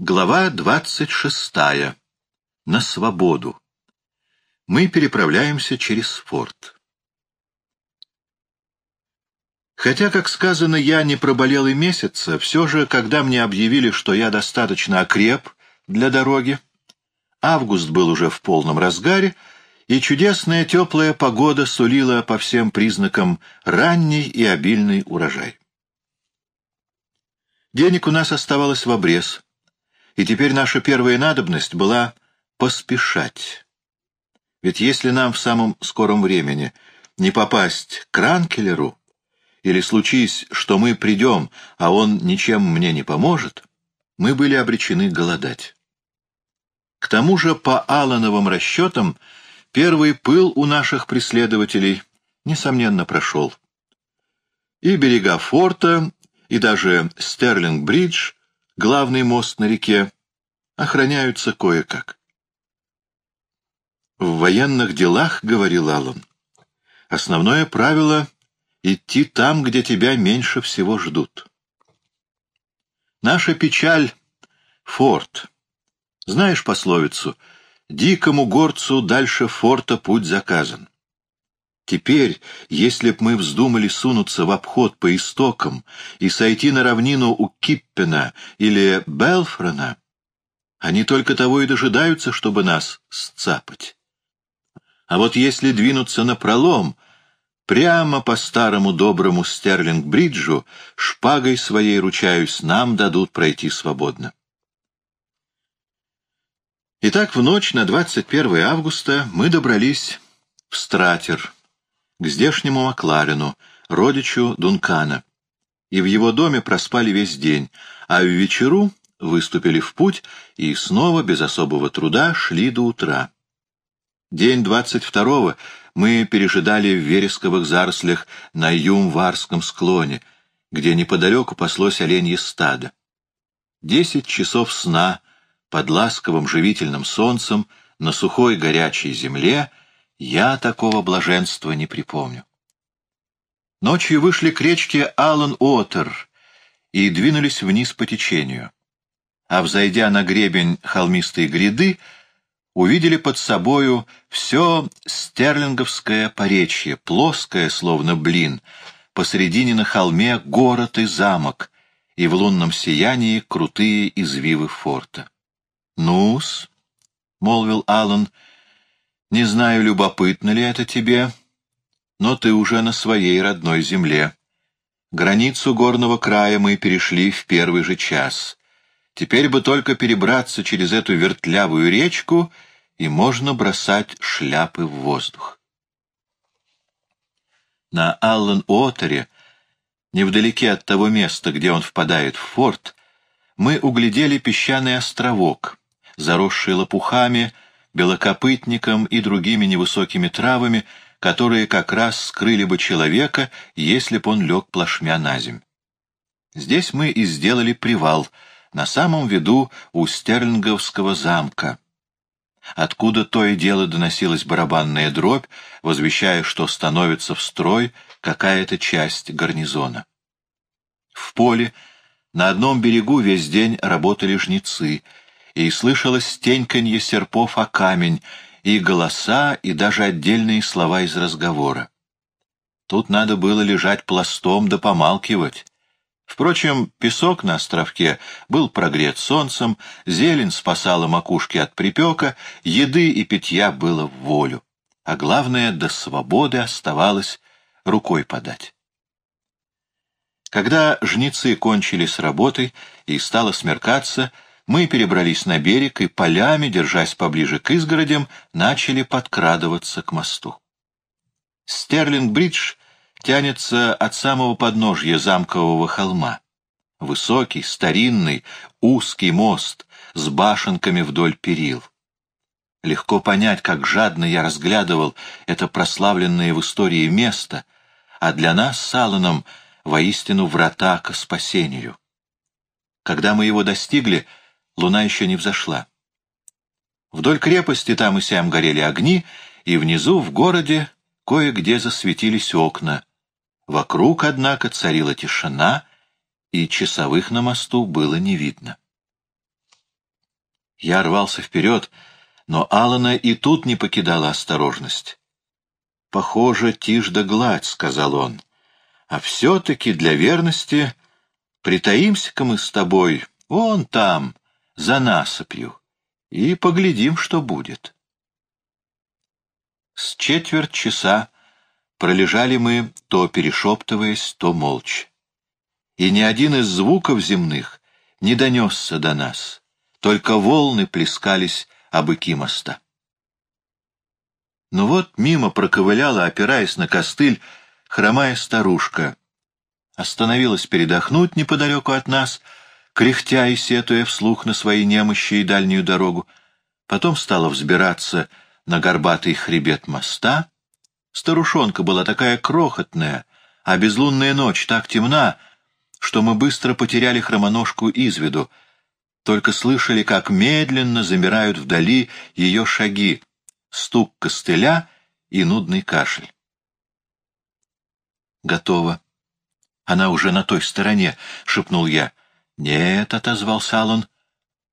Глава двадцать шестая. На свободу. Мы переправляемся через форт. Хотя, как сказано, я не проболел и месяца, все же, когда мне объявили, что я достаточно окреп для дороги, август был уже в полном разгаре, и чудесная теплая погода сулила по всем признакам ранний и обильный урожай. Денег у нас оставалось в обрез — и теперь наша первая надобность была поспешать. Ведь если нам в самом скором времени не попасть к Ранкелеру, или случись, что мы придем, а он ничем мне не поможет, мы были обречены голодать. К тому же, по Аллановым расчетам, первый пыл у наших преследователей, несомненно, прошел. И берега форта, и даже Стерлинг-Бридж главный мост на реке, охраняются кое-как. В военных делах, — говорил Аллан, — основное правило — идти там, где тебя меньше всего ждут. Наша печаль — форт. Знаешь пословицу «Дикому горцу дальше форта путь заказан». Теперь, если б мы вздумали сунуться в обход по истокам и сойти на равнину у Киппена или Белфрона, они только того и дожидаются, чтобы нас сцапать. А вот если двинуться на пролом, прямо по старому доброму Стерлинг-бриджу, шпагой своей, ручаюсь, нам дадут пройти свободно. Итак, в ночь на 21 августа мы добрались в Стратер, к здешнему Макларину, родичу Дункана, и в его доме проспали весь день, а в вечеру выступили в путь и снова без особого труда шли до утра. День двадцать второго мы пережидали в вересковых зарослях на Юмварском склоне, где неподалеку паслось оленье стадо. Десять часов сна под ласковым живительным солнцем на сухой горячей земле — я такого блаженства не припомню. Ночью вышли к речке Аллен-Отер и двинулись вниз по течению. А взойдя на гребень холмистой гряды, увидели под собою все стерлинговское поречье, плоское, словно блин, посредине на холме город и замок, и в лунном сиянии крутые извивы форта. «Ну-с», — молвил Аллан, — не знаю, любопытно ли это тебе, но ты уже на своей родной земле. Границу горного края мы перешли в первый же час. Теперь бы только перебраться через эту вертлявую речку, и можно бросать шляпы в воздух. На Аллен-Уотере, невдалеке от того места, где он впадает в форт, мы углядели песчаный островок, заросший лопухами, белокопытником и другими невысокими травами, которые как раз скрыли бы человека, если б он лег плашмя на земь. Здесь мы и сделали привал, на самом виду у Стерлинговского замка, откуда то и дело доносилась барабанная дробь, возвещая, что становится в строй какая-то часть гарнизона. В поле на одном берегу весь день работали жнецы — и слышалось теньканье серпов о камень, и голоса, и даже отдельные слова из разговора. Тут надо было лежать пластом да помалкивать. Впрочем, песок на островке был прогрет солнцем, зелень спасала макушки от припека, еды и питья было в волю. А главное, до свободы оставалось рукой подать. Когда жнецы кончили с работой и стало смеркаться, мы перебрались на берег и полями, держась поближе к изгородям, начали подкрадываться к мосту. Стерлинг-бридж тянется от самого подножья замкового холма. Высокий, старинный, узкий мост с башенками вдоль перил. Легко понять, как жадно я разглядывал это прославленное в истории место, а для нас с Алланом воистину врата к спасению. Когда мы его достигли, луна еще не взошла. Вдоль крепости там и сям горели огни, и внизу, в городе, кое-где засветились окна. Вокруг, однако, царила тишина, и часовых на мосту было не видно. Я рвался вперед, но Алана и тут не покидала осторожность. «Похоже, тишь да гладь», — сказал он. «А все-таки для верности притаимся-ка мы с тобой вон там, за насыпью, и поглядим, что будет». С четверть часа пролежали мы, то перешептываясь, то молча. И ни один из звуков земных не донесся до нас, только волны плескались об быки моста. Но вот мимо проковыляла, опираясь на костыль, хромая старушка. Остановилась передохнуть неподалеку от нас, кряхтя и сетуя вслух на свои немощи и дальнюю дорогу. Потом стала взбираться на горбатый хребет моста. Старушонка была такая крохотная, а безлунная ночь так темна, что мы быстро потеряли хромоножку из виду, только слышали, как медленно замирают вдали ее шаги, стук костыля и нудный кашель. «Готово. Она уже на той стороне», — шепнул я. «Нет», — отозвался Аллан.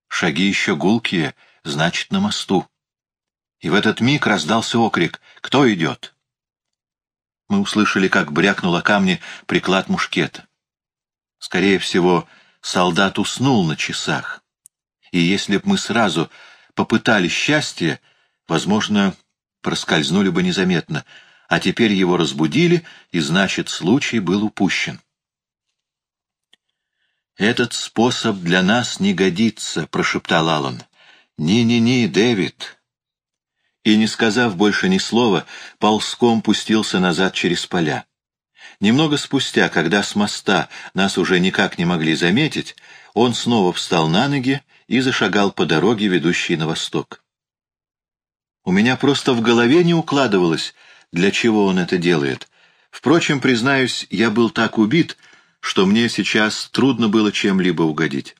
«Шаги еще гулкие, значит, на мосту» и в этот миг раздался окрик «Кто идет?». Мы услышали, как брякнуло камни приклад мушкета. Скорее всего, солдат уснул на часах, и если б мы сразу попытали счастье, возможно, проскользнули бы незаметно, а теперь его разбудили, и, значит, случай был упущен. «Этот способ для нас не годится», — прошептал Аллан. «Ни-ни-ни, Дэвид, и, не сказав больше ни слова, ползком пустился назад через поля. Немного спустя, когда с моста нас уже никак не могли заметить, он снова встал на ноги и зашагал по дороге, ведущей на восток. У меня просто в голове не укладывалось, для чего он это делает. Впрочем, признаюсь, я был так убит, что мне сейчас трудно было чем-либо угодить.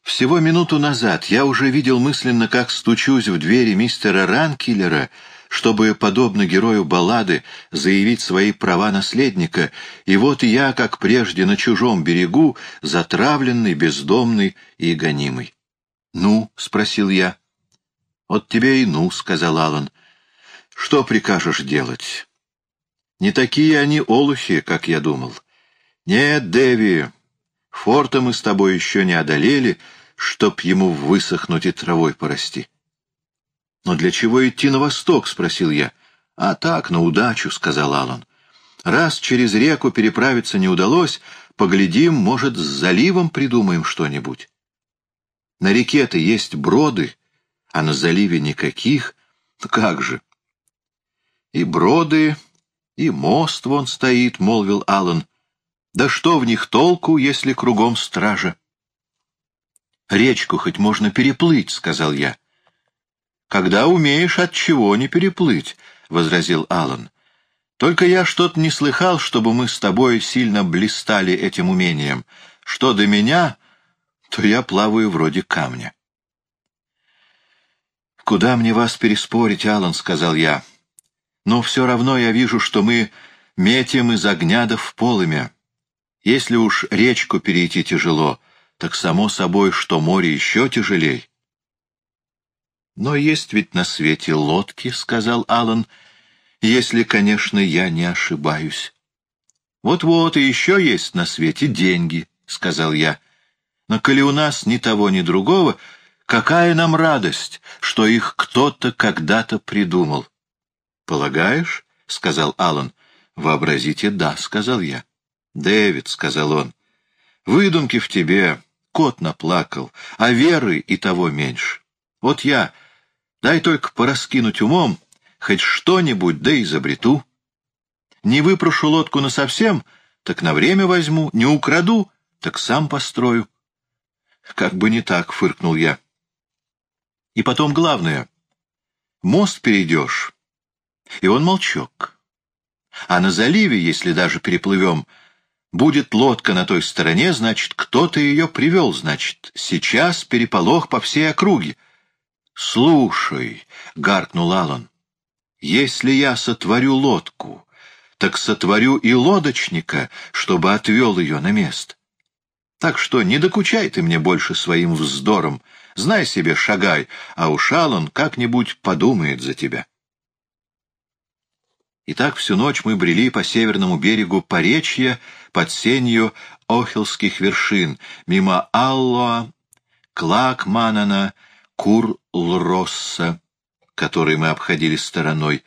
Всего минуту назад я уже видел мысленно, как стучусь в двери мистера Ранкиллера, чтобы, подобно герою баллады, заявить свои права наследника, и вот я, как прежде, на чужом берегу, затравленный, бездомный и гонимый. «Ну?» — спросил я. «Вот тебе и ну», — сказал Аллан. «Что прикажешь делать?» «Не такие они олухи, как я думал. Нет, Дэви, форта мы с тобой еще не одолели, — чтоб ему высохнуть и травой порасти. «Но для чего идти на восток?» — спросил я. «А так, на удачу», — сказал Аллан. «Раз через реку переправиться не удалось, поглядим, может, с заливом придумаем что-нибудь. На реке-то есть броды, а на заливе никаких. Как же?» «И броды, и мост вон стоит», — молвил Аллан. «Да что в них толку, если кругом стража?» Речку хоть можно переплыть, — сказал я. Когда умеешь, от чего не переплыть, — возразил Алан. Только я что-то не слыхал, чтобы мы с тобой сильно блистали этим умением. Что до меня, то я плаваю вроде камня. «Куда мне вас переспорить, Алан?» — сказал я. «Но все равно я вижу, что мы метим из огня да в полымя. Если уж речку перейти тяжело, так само собой, что море еще тяжелей. «Но есть ведь на свете лодки», — сказал Алан, — «если, конечно, я не ошибаюсь». «Вот-вот, и еще есть на свете деньги», — сказал я. «Но коли у нас ни того, ни другого, какая нам радость, что их кто-то когда-то придумал?» «Полагаешь?» — сказал Алан. «Вообразите, да», — сказал я. «Дэвид», — сказал он, — «выдумки в тебе кот наплакал, а веры и того меньше. Вот я, дай только пораскинуть умом, хоть что-нибудь да изобрету. Не выпрошу лодку насовсем, так на время возьму, не украду, так сам построю. Как бы не так, — фыркнул я. И потом главное, мост перейдешь, и он молчок. А на заливе, если даже переплывем, — Будет лодка на той стороне, значит, кто-то ее привел, значит, сейчас переполох по всей округе. — Слушай, — гаркнул Алан, — если я сотворю лодку, так сотворю и лодочника, чтобы отвел ее на место. Так что не докучай ты мне больше своим вздором. Знай себе, шагай, а уж Аллан как-нибудь подумает за тебя. И так всю ночь мы брели по северному берегу Поречья под сенью Охилских вершин, мимо Аллоа, Клакманана, Кулросса, который мы обходили стороной,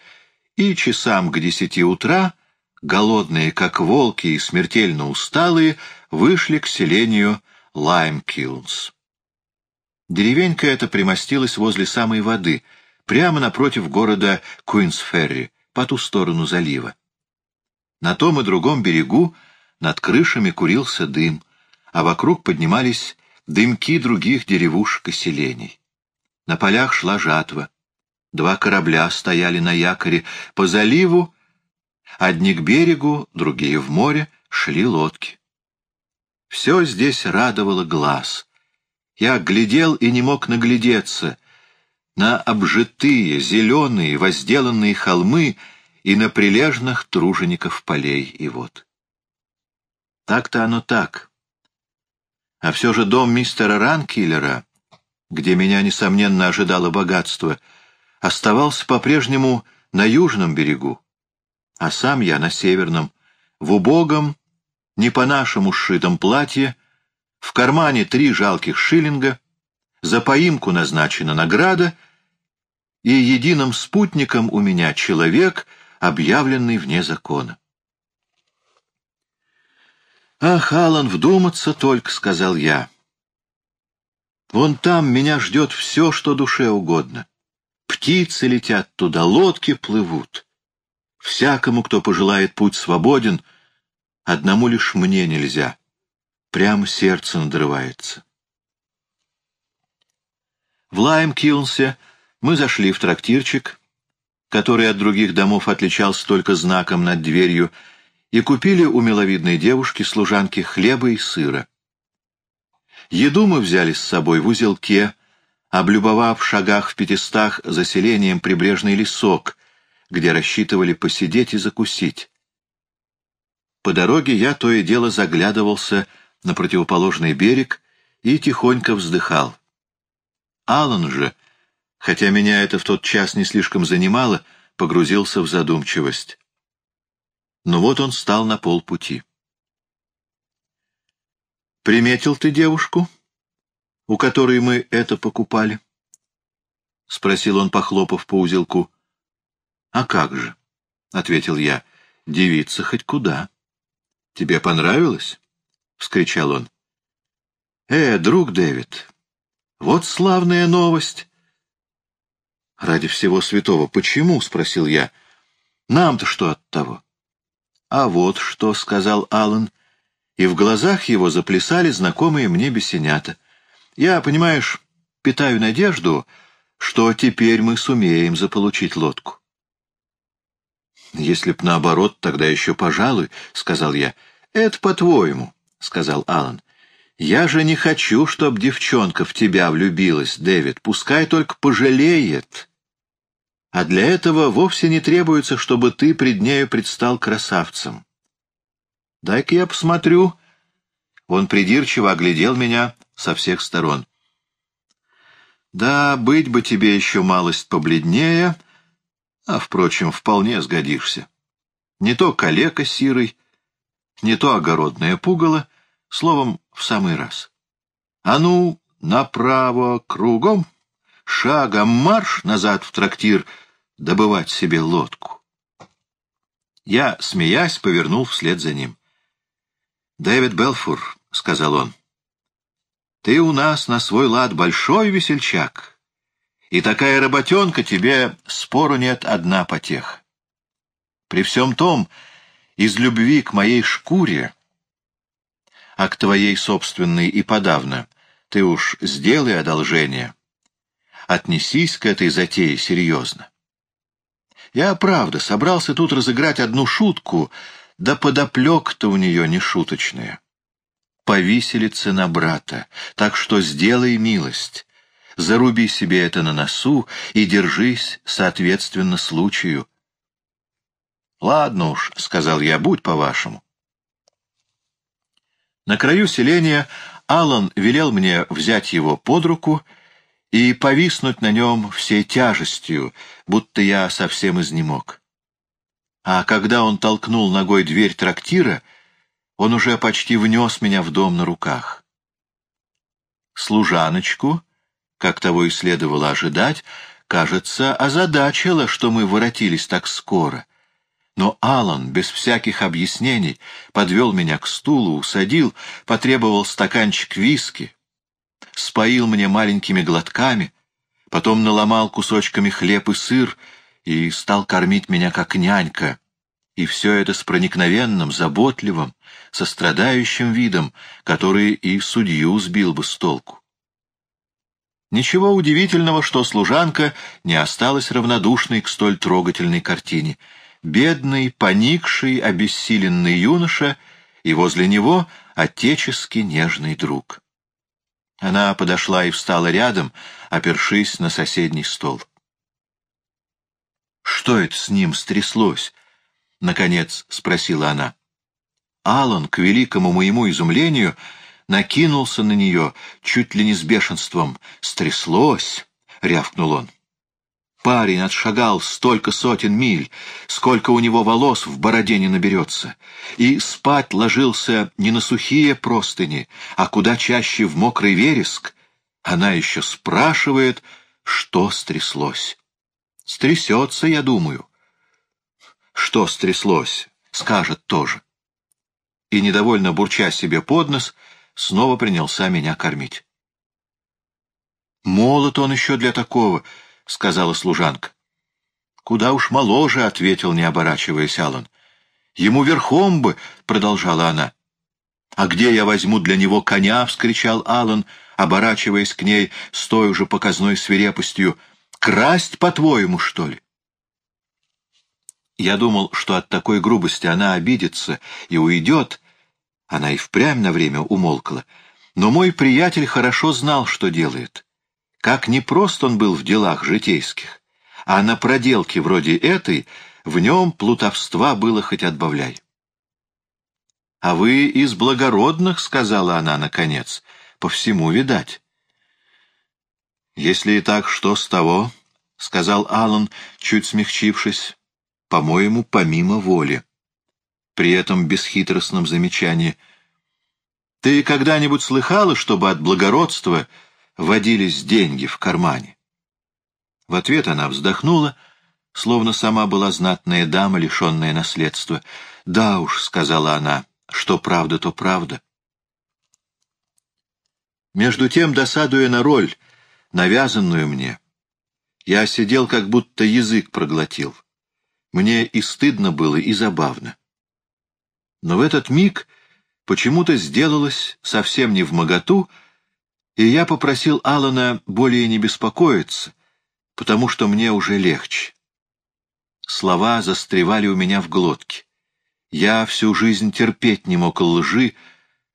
и часам к десяти утра, голодные, как волки, и смертельно усталые, вышли к селению Лаймкилнс. Деревенька эта примостилась возле самой воды, прямо напротив города Куинсферри, по ту сторону залива. На том и другом берегу над крышами курился дым, а вокруг поднимались дымки других деревушек и селений. На полях шла жатва. Два корабля стояли на якоре. По заливу, одни к берегу, другие в море, шли лодки. Все здесь радовало глаз. Я глядел и не мог наглядеться на обжитые, зеленые, возделанные холмы и на прилежных тружеников полей и вод. Так-то оно так. А все же дом мистера Ранкиллера, где меня, несомненно, ожидало богатство, оставался по-прежнему на южном берегу, а сам я на северном, в убогом, не по-нашему сшитом платье, в кармане три жалких шиллинга, за поимку назначена награда, и единым спутником у меня человек, объявленный вне закона. «Ах, Алан, вдуматься только», — сказал я. «Вон там меня ждет все, что душе угодно. Птицы летят туда, лодки плывут. Всякому, кто пожелает путь свободен, одному лишь мне нельзя. Прямо сердце надрывается». В Лайм-Килнсе мы зашли в трактирчик, который от других домов отличался только знаком над дверью, и купили у миловидной девушки-служанки хлеба и сыра. Еду мы взяли с собой в узелке, облюбовав в шагах в пятистах заселением прибрежный лесок, где рассчитывали посидеть и закусить. По дороге я то и дело заглядывался на противоположный берег и тихонько вздыхал. Алан же, хотя меня это в тот час не слишком занимало, погрузился в задумчивость. Но вот он стал на полпути. «Приметил ты девушку, у которой мы это покупали?» — спросил он, похлопав по узелку. «А как же?» — ответил я. «Девица хоть куда». «Тебе понравилось?» — вскричал он. «Э, друг Дэвид, вот славная новость!» «Ради всего святого, почему?» — спросил я. «Нам-то что от того?» «А вот что», — сказал Аллан, и в глазах его заплясали знакомые мне бесенята. «Я, понимаешь, питаю надежду, что теперь мы сумеем заполучить лодку». «Если б наоборот, тогда еще пожалуй», — сказал я. «Это по-твоему», — сказал Аллан. «Я же не хочу, чтоб девчонка в тебя влюбилась, Дэвид. Пускай только пожалеет». А для этого вовсе не требуется, чтобы ты пред нею предстал красавцем. Дай-ка я посмотрю. Он придирчиво оглядел меня со всех сторон. Да, быть бы тебе еще малость побледнее, а, впрочем, вполне сгодишься. Не то калека сирый, не то огородное пугало, словом, в самый раз. А ну, направо, кругом, шагом марш назад в трактир — добывать себе лодку. Я, смеясь, повернул вслед за ним. «Дэвид Белфур», — сказал он, — «ты у нас на свой лад большой весельчак, и такая работенка тебе, спору нет, одна потеха. При всем том, из любви к моей шкуре, а к твоей собственной и подавно, ты уж сделай одолжение, отнесись к этой затее серьезно. Я, правда, собрался тут разыграть одну шутку, да подоплек-то у нее не шуточная. Повиселица на брата, так что сделай милость. Заруби себе это на носу и держись, соответственно, случаю. — Ладно уж, — сказал я, — будь по-вашему. На краю селения Аллан велел мне взять его под руку и повиснуть на нем всей тяжестью, будто я совсем изнемог. А когда он толкнул ногой дверь трактира, он уже почти внес меня в дом на руках. Служаночку, как того и следовало ожидать, кажется, озадачило, что мы воротились так скоро. Но Алан без всяких объяснений подвел меня к стулу, усадил, потребовал стаканчик виски, споил мне маленькими глотками, потом наломал кусочками хлеб и сыр и стал кормить меня как нянька. И все это с проникновенным, заботливым, сострадающим видом, который и судью сбил бы с толку. Ничего удивительного, что служанка не осталась равнодушной к столь трогательной картине. Бедный, поникший, обессиленный юноша и возле него отечески нежный друг. Она подошла и встала рядом, опершись на соседний стол. «Что это с ним стряслось?» — наконец спросила она. Алан, к великому моему изумлению, — накинулся на нее чуть ли не с бешенством. «Стряслось!» — рявкнул он. Парень отшагал столько сотен миль, сколько у него волос в бороде не наберется, и спать ложился не на сухие простыни, а куда чаще в мокрый вереск. Она еще спрашивает, что стряслось. Стрясется, я думаю. Что стряслось, скажет тоже. И, недовольно бурча себе под нос, — снова принялся меня кормить. «Молод он еще для такого», — сказала служанка. «Куда уж моложе», — ответил, не оборачиваясь Аллан. «Ему верхом бы», — продолжала она. «А где я возьму для него коня?» — вскричал Аллан, оборачиваясь к ней с той же показной свирепостью. «Красть, по-твоему, что ли?» Я думал, что от такой грубости она обидится и уйдет, она и впрямь на время умолкла. Но мой приятель хорошо знал, что делает. Как непрост он был в делах житейских. А на проделке вроде этой в нем плутовства было хоть отбавляй. — А вы из благородных, — сказала она наконец, — по всему видать. — Если и так, что с того, — сказал Аллан, чуть смягчившись, — по-моему, помимо воли при этом бесхитростном замечании. «Ты когда-нибудь слыхала, чтобы от благородства водились деньги в кармане?» В ответ она вздохнула, словно сама была знатная дама, лишенная наследства. «Да уж», — сказала она, — «что правда, то правда». Между тем, досадуя на роль, навязанную мне, я сидел, как будто язык проглотил. Мне и стыдно было, и забавно. Но в этот миг почему-то сделалось совсем не в моготу, и я попросил Алана более не беспокоиться, потому что мне уже легче. Слова застревали у меня в глотке. Я всю жизнь терпеть не мог лжи,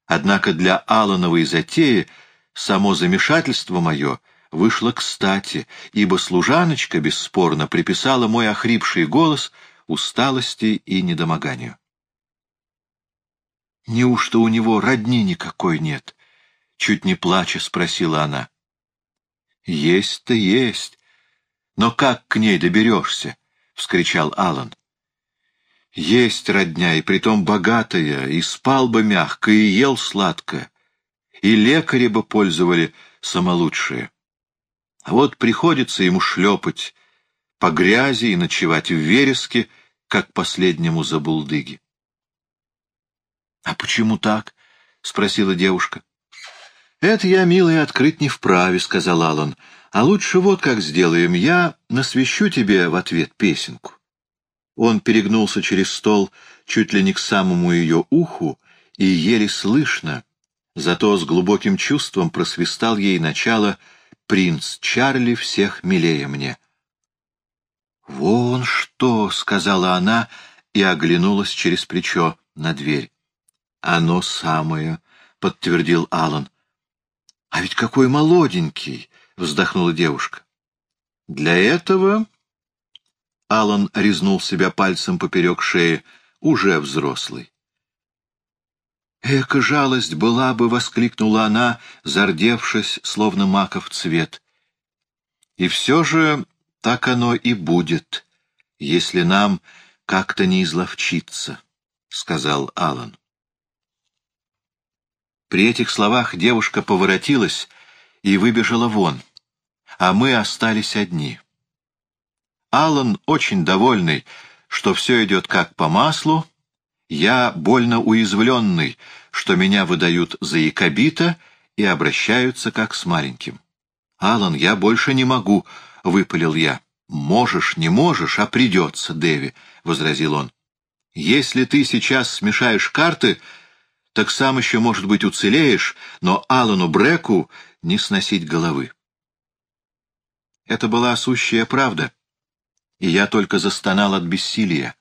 однако для Алановой затеи само замешательство мое вышло кстати, ибо служаночка бесспорно приписала мой охрипший голос усталости и недомоганию. Неужто у него родни никакой нет? Чуть не плача спросила она. Есть-то есть. Но как к ней доберешься? Вскричал Алан. Есть родня, и притом богатая, и спал бы мягко, и ел сладко, и лекари бы пользовали самолучшие. А вот приходится ему шлепать по грязи и ночевать в вереске, как последнему забулдыге. «А почему так?» — спросила девушка. «Это я, милая, открыть не вправе», — сказал Алан. «А лучше вот как сделаем. Я насвещу тебе в ответ песенку». Он перегнулся через стол чуть ли не к самому ее уху и еле слышно, зато с глубоким чувством просвистал ей начало «Принц Чарли всех милее мне». «Вон что!» — сказала она и оглянулась через плечо на дверь. «Оно самое», — подтвердил Алан. «А ведь какой молоденький!» — вздохнула девушка. «Для этого...» — Алан резнул себя пальцем поперек шеи. «Уже взрослый». «Эка жалость была бы!» — воскликнула она, зардевшись, словно маков цвет. «И все же так оно и будет, если нам как-то не изловчиться», — сказал Алан. При этих словах девушка поворотилась и выбежала вон, а мы остались одни. Алан, очень довольный, что все идет как по маслу, я больно уязвленный, что меня выдают за якобита и обращаются как с маленьким. «Алан, я больше не могу», — выпалил я. «Можешь, не можешь, а придется, Дэви», — возразил он. «Если ты сейчас смешаешь карты, так сам еще, может быть, уцелеешь, но Алану Бреку не сносить головы. Это была сущая правда, и я только застонал от бессилия.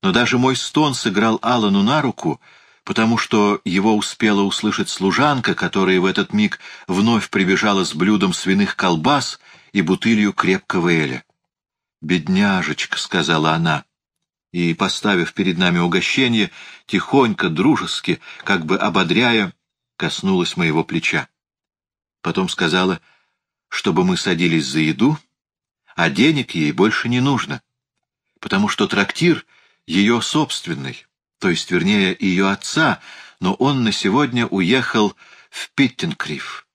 Но даже мой стон сыграл Алану на руку, потому что его успела услышать служанка, которая в этот миг вновь прибежала с блюдом свиных колбас и бутылью крепкого эля. «Бедняжечка», — сказала она, и, поставив перед нами угощение, тихонько, дружески, как бы ободряя, коснулась моего плеча. Потом сказала, чтобы мы садились за еду, а денег ей больше не нужно, потому что трактир ее собственный, то есть, вернее, ее отца, но он на сегодня уехал в Питтенкриф.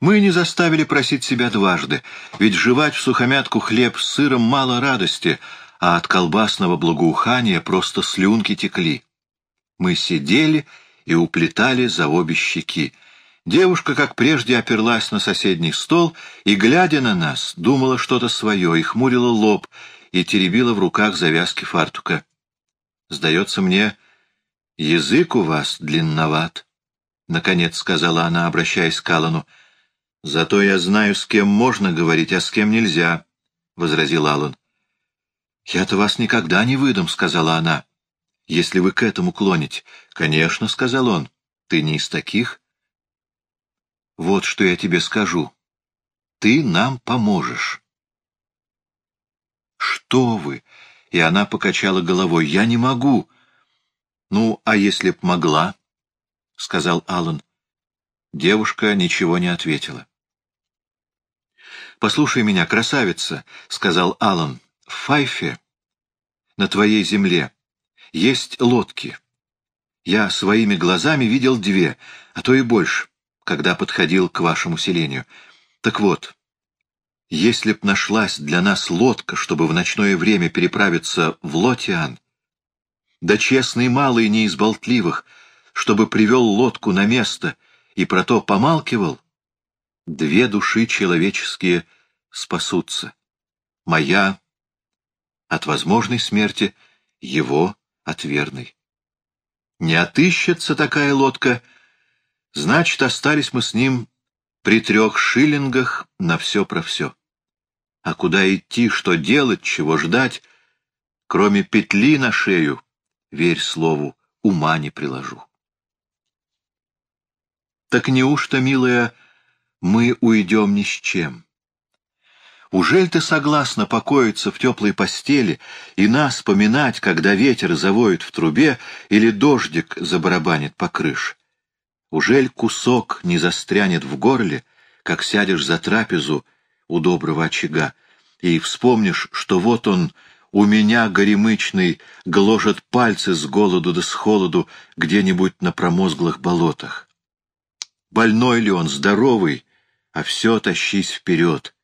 Мы не заставили просить себя дважды, ведь жевать в сухомятку хлеб с сыром мало радости — а от колбасного благоухания просто слюнки текли. Мы сидели и уплетали за обе щеки. Девушка, как прежде, оперлась на соседний стол и, глядя на нас, думала что-то свое и хмурила лоб, и теребила в руках завязки фартука. «Сдается мне, язык у вас длинноват», — наконец сказала она, обращаясь к Аллану. «Зато я знаю, с кем можно говорить, а с кем нельзя», — возразил Аллан. «Я-то вас никогда не выдам», — сказала она. «Если вы к этому клоните». «Конечно», — сказал он. «Ты не из таких?» «Вот что я тебе скажу. Ты нам поможешь». «Что вы?» — и она покачала головой. «Я не могу». «Ну, а если б могла?» — сказал Аллан. Девушка ничего не ответила. «Послушай меня, красавица», — сказал Аллан. В Файфе, на твоей земле, есть лодки. Я своими глазами видел две, а то и больше, когда подходил к вашему селению. Так вот, если б нашлась для нас лодка, чтобы в ночное время переправиться в Лотиан, да честный малый не из болтливых, чтобы привел лодку на место и про то помалкивал, две души человеческие спасутся. Моя от возможной смерти, его от верной. Не отыщется такая лодка, значит, остались мы с ним при трех шиллингах на все про все. А куда идти, что делать, чего ждать, кроме петли на шею, верь слову, ума не приложу. Так неужто, милая, мы уйдем ни с чем? Ужель ты согласна покоиться в теплой постели и нас поминать, когда ветер завоет в трубе или дождик забарабанит по крыше? Ужель кусок не застрянет в горле, как сядешь за трапезу у доброго очага, и вспомнишь, что вот он, у меня горемычный, гложет пальцы с голоду да с холоду где-нибудь на промозглых болотах? Больной ли он, здоровый, а все тащись вперед?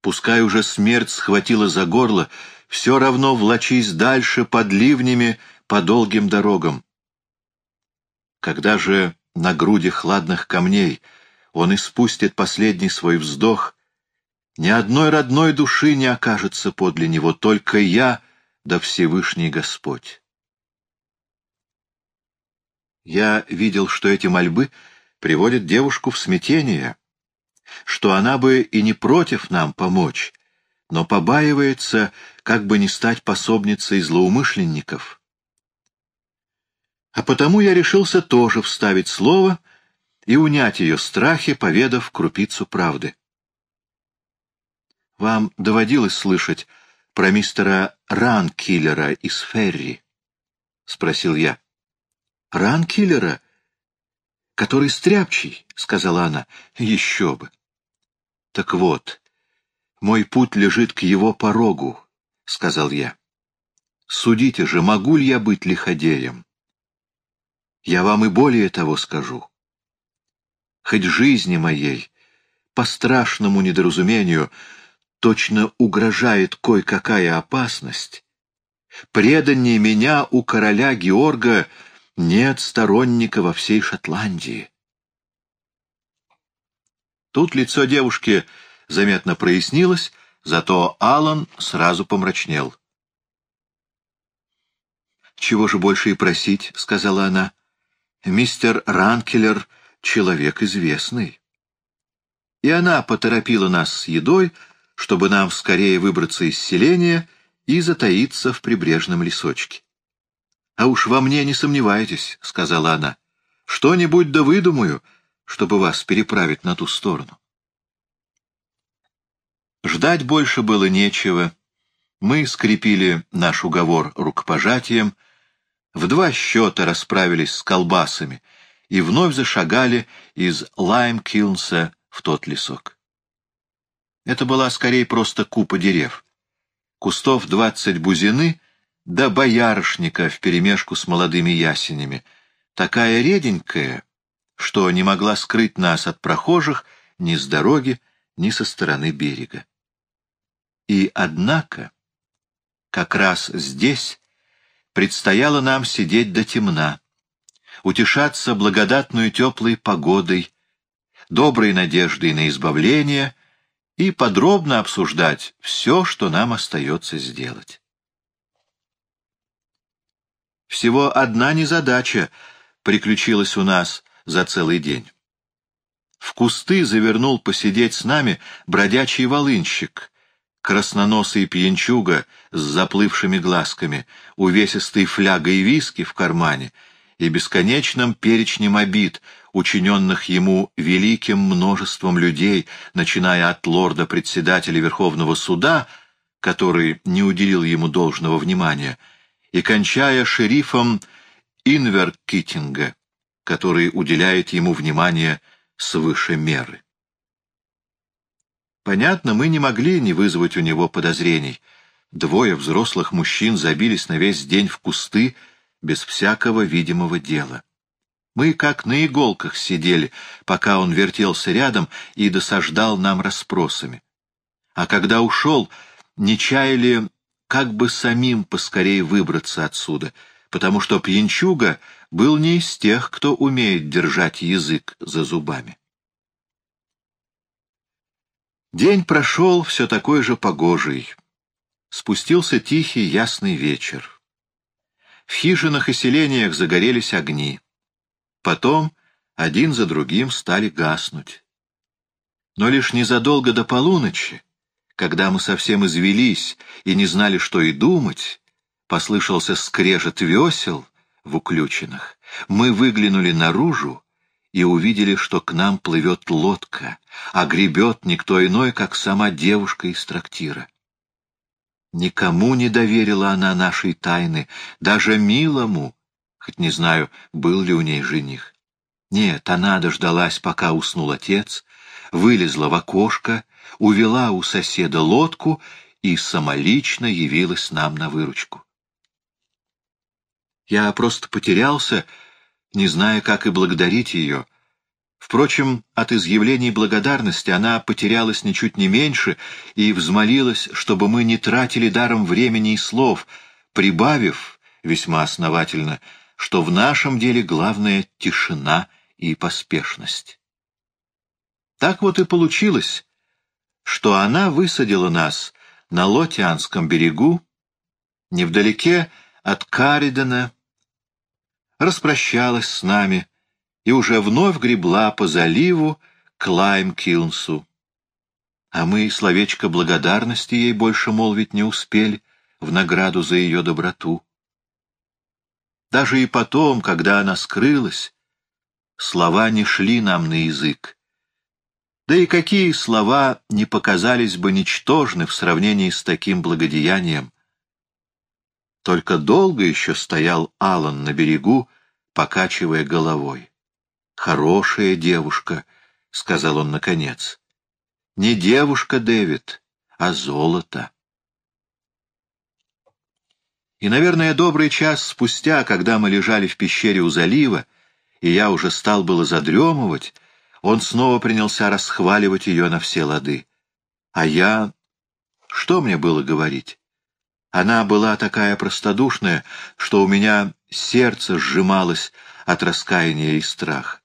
Пускай уже смерть схватила за горло, все равно влачись дальше под ливнями по долгим дорогам. Когда же на груди хладных камней он испустит последний свой вздох, ни одной родной души не окажется подле него, только я да Всевышний Господь. Я видел, что эти мольбы приводят девушку в смятение, что она бы и не против нам помочь, но побаивается, как бы не стать пособницей злоумышленников. А потому я решился тоже вставить слово и унять ее страхи, поведав крупицу правды. Вам доводилось слышать про мистера Ранкиллера из Ферри? — спросил я. Ранкиллера, который стряпчий, — сказала она. — Еще бы. — Так вот, мой путь лежит к его порогу, — сказал я. — Судите же, могу ли я быть лиходеем? Я вам и более того скажу. Хоть жизни моей, по страшному недоразумению, точно угрожает кое-какая опасность, преданнее меня у короля Георга нет сторонника во всей Шотландии. Тут лицо девушки заметно прояснилось, зато Алан сразу помрачнел. «Чего же больше и просить?» — сказала она. «Мистер Ранкелер — человек известный». И она поторопила нас с едой, чтобы нам скорее выбраться из селения и затаиться в прибрежном лесочке. «А уж во мне не сомневайтесь», — сказала она. «Что-нибудь да выдумаю, чтобы вас переправить на ту сторону». Ждать больше было нечего. Мы скрепили наш уговор рукопожатием, в два счета расправились с колбасами и вновь зашагали из Лайм-Килнса в тот лесок. Это была скорее просто купа дерев. Кустов двадцать бузины — да боярышника вперемешку с молодыми ясенями, такая реденькая, что не могла скрыть нас от прохожих ни с дороги, ни со стороны берега. И однако, как раз здесь предстояло нам сидеть до темна, утешаться благодатную теплой погодой, доброй надеждой на избавление и подробно обсуждать все, что нам остается сделать. Всего одна незадача приключилась у нас за целый день. В кусты завернул посидеть с нами бродячий волынщик, красноносый пьянчуга с заплывшими глазками, увесистой флягой виски в кармане и бесконечным перечнем обид, учиненных ему великим множеством людей, начиная от лорда-председателя Верховного суда, который не уделил ему должного внимания, и кончая шерифом Инверкитинга, который уделяет ему внимание свыше меры. Понятно, мы не могли не вызвать у него подозрений. Двое взрослых мужчин забились на весь день в кусты без всякого видимого дела. Мы как на иголках сидели, пока он вертелся рядом и досаждал нам расспросами. А когда ушел, не чаяли как бы самим поскорее выбраться отсюда, потому что пьянчуга был не из тех, кто умеет держать язык за зубами. День прошел все такой же погожий. Спустился тихий ясный вечер. В хижинах и селениях загорелись огни. Потом один за другим стали гаснуть. Но лишь незадолго до полуночи когда мы совсем извелись и не знали, что и думать, послышался скрежет весел в уключенных. Мы выглянули наружу и увидели, что к нам плывет лодка, а гребет никто иной, как сама девушка из трактира. Никому не доверила она нашей тайны, даже милому, хоть не знаю, был ли у ней жених. Нет, она дождалась, пока уснул отец, вылезла в окошко увела у соседа лодку и самолично явилась нам на выручку. Я просто потерялся, не зная, как и благодарить ее. Впрочем, от изъявлений благодарности она потерялась ничуть не меньше и взмолилась, чтобы мы не тратили даром времени и слов, прибавив, весьма основательно, что в нашем деле главное — тишина и поспешность. Так вот и получилось, что она высадила нас на Лотианском берегу, невдалеке от Каридена, распрощалась с нами и уже вновь гребла по заливу к Лайм-Килнсу. А мы словечко благодарности ей больше молвить не успели в награду за ее доброту. Даже и потом, когда она скрылась, слова не шли нам на язык, да и какие слова не показались бы ничтожны в сравнении с таким благодеянием? Только долго еще стоял Алан на берегу, покачивая головой. «Хорошая девушка», — сказал он наконец. «Не девушка, Дэвид, а золото». И, наверное, добрый час спустя, когда мы лежали в пещере у залива, и я уже стал было задремывать, он снова принялся расхваливать ее на все лады. А я... Что мне было говорить? Она была такая простодушная, что у меня сердце сжималось от раскаяния и страха.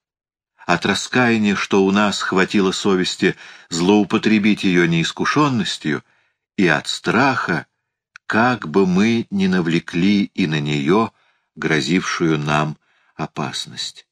От раскаяния, что у нас хватило совести злоупотребить ее неискушенностью, и от страха, как бы мы ни навлекли и на нее грозившую нам опасность.